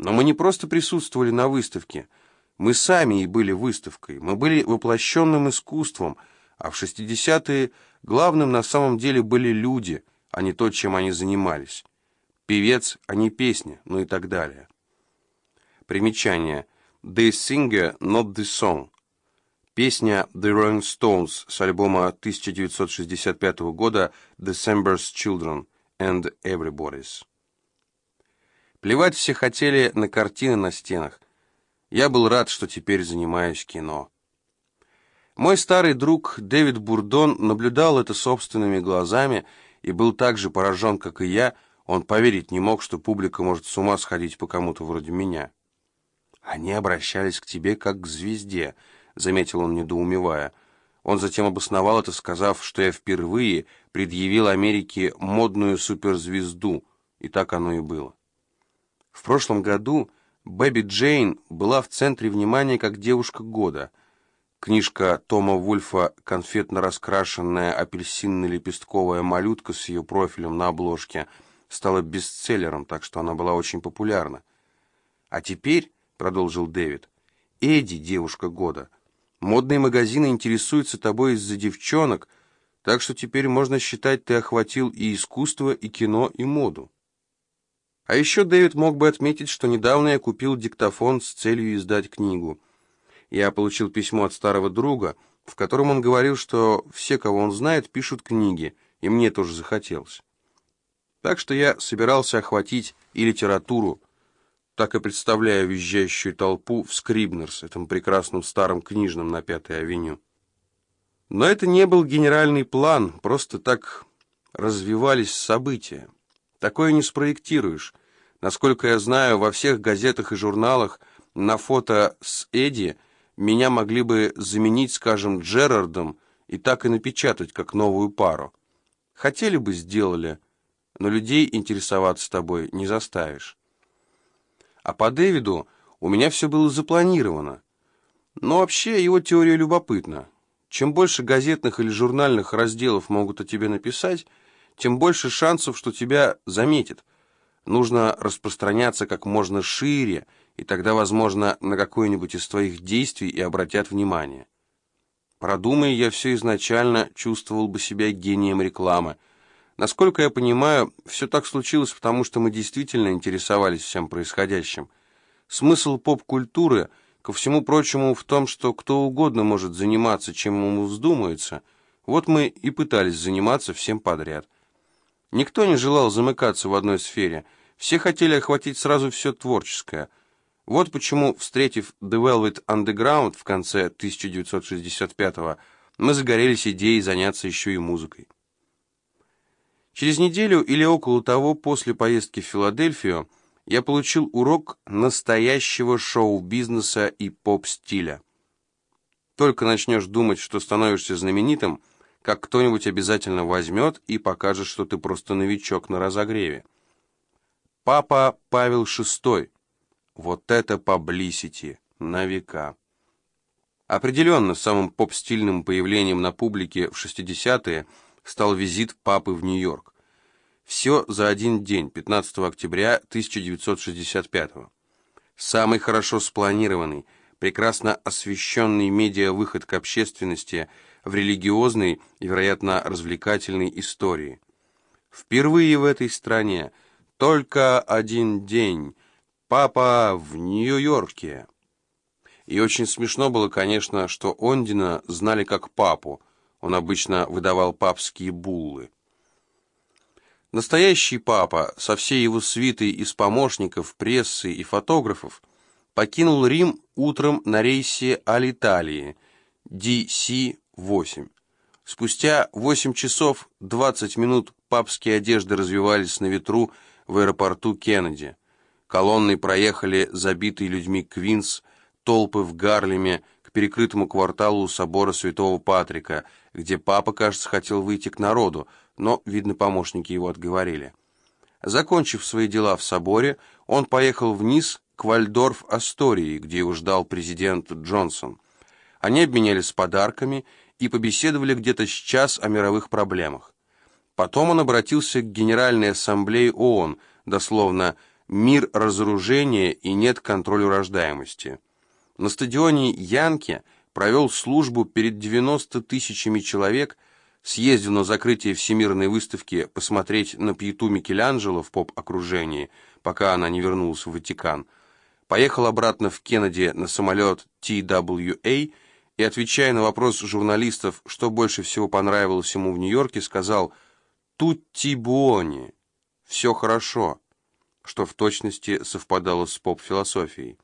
Но мы не просто присутствовали на выставке. Мы сами и были выставкой. Мы были воплощенным искусством, а в 60-е главным на самом деле были люди, а не то, чем они занимались. Певец, а не песня, ну и так далее. Примечание. The singer, not the song. Песня The Rolling Stones с альбома 1965 года December's Children and Everybody's. Плевать все хотели на картины на стенах. Я был рад, что теперь занимаюсь кино. Мой старый друг Дэвид Бурдон наблюдал это собственными глазами и был так же поражен, как и я. Он поверить не мог, что публика может с ума сходить по кому-то вроде меня. Они обращались к тебе как к звезде —— заметил он, недоумевая. Он затем обосновал это, сказав, что я впервые предъявил Америке модную суперзвезду, и так оно и было. В прошлом году Бэби Джейн была в центре внимания как девушка года. Книжка Тома Вульфа «Конфетно раскрашенная апельсинно-лепестковая малютка» с ее профилем на обложке стала бестселлером, так что она была очень популярна. «А теперь», — продолжил Дэвид, — «Эдди — девушка года». Модные магазины интересуются тобой из-за девчонок, так что теперь можно считать, ты охватил и искусство, и кино, и моду. А еще Дэвид мог бы отметить, что недавно я купил диктофон с целью издать книгу. Я получил письмо от старого друга, в котором он говорил, что все, кого он знает, пишут книги, и мне тоже захотелось. Так что я собирался охватить и литературу, так и представляю визжащую толпу в Скрибнерс, этом прекрасном старом книжном на Пятой авеню. Но это не был генеральный план, просто так развивались события. Такое не спроектируешь. Насколько я знаю, во всех газетах и журналах на фото с Эдди меня могли бы заменить, скажем, Джерардом и так и напечатать, как новую пару. Хотели бы, сделали, но людей интересоваться тобой не заставишь. А по Дэвиду у меня все было запланировано. Но вообще его теория любопытна. Чем больше газетных или журнальных разделов могут о тебе написать, тем больше шансов, что тебя заметят. Нужно распространяться как можно шире, и тогда, возможно, на какое-нибудь из твоих действий и обратят внимание. Продумай я все изначально, чувствовал бы себя гением рекламы – Насколько я понимаю, все так случилось, потому что мы действительно интересовались всем происходящим. Смысл поп-культуры, ко всему прочему, в том, что кто угодно может заниматься, чем ему вздумается. Вот мы и пытались заниматься всем подряд. Никто не желал замыкаться в одной сфере. Все хотели охватить сразу все творческое. Вот почему, встретив The Velvet Underground в конце 1965-го, мы загорелись идеей заняться еще и музыкой. Через неделю или около того, после поездки в Филадельфию, я получил урок настоящего шоу-бизнеса и поп-стиля. Только начнешь думать, что становишься знаменитым, как кто-нибудь обязательно возьмет и покажет, что ты просто новичок на разогреве. Папа Павел VI. Вот это паблисити на века. Определенно, самым поп-стильным появлением на публике в 60-е – стал визит папы в Нью-Йорк. Все за один день, 15 октября 1965 -го. Самый хорошо спланированный, прекрасно освещенный медиа-выход к общественности в религиозной и, вероятно, развлекательной истории. Впервые в этой стране только один день. Папа в Нью-Йорке. И очень смешно было, конечно, что Ондина знали как папу, он обычно выдавал папские буллы. Настоящий папа со всей его свитой из помощников, прессы и фотографов покинул Рим утром на рейсе Алиталии DC-8. Спустя 8 часов 20 минут папские одежды развивались на ветру в аэропорту Кеннеди. Колонны проехали забитые людьми Квинс, толпы в Гарлеме, к перекрытому кварталу у собора Святого Патрика, где папа, кажется, хотел выйти к народу, но, видно, помощники его отговорили. Закончив свои дела в соборе, он поехал вниз к Вальдорф-Астории, где его ждал президент Джонсон. Они обменялись подарками и побеседовали где-то с час о мировых проблемах. Потом он обратился к Генеральной Ассамблее ООН, дословно мир разоружения и нет контроля рождаемости. На стадионе Янки провел службу перед 90 тысячами человек, съездил на закрытие Всемирной выставки посмотреть на пьету Микеланджело в поп-окружении, пока она не вернулась в Ватикан, поехал обратно в Кеннеди на самолет TWA и, отвечая на вопрос журналистов, что больше всего понравилось ему в Нью-Йорке, сказал «Тутти буони» — «все хорошо», что в точности совпадало с поп-философией.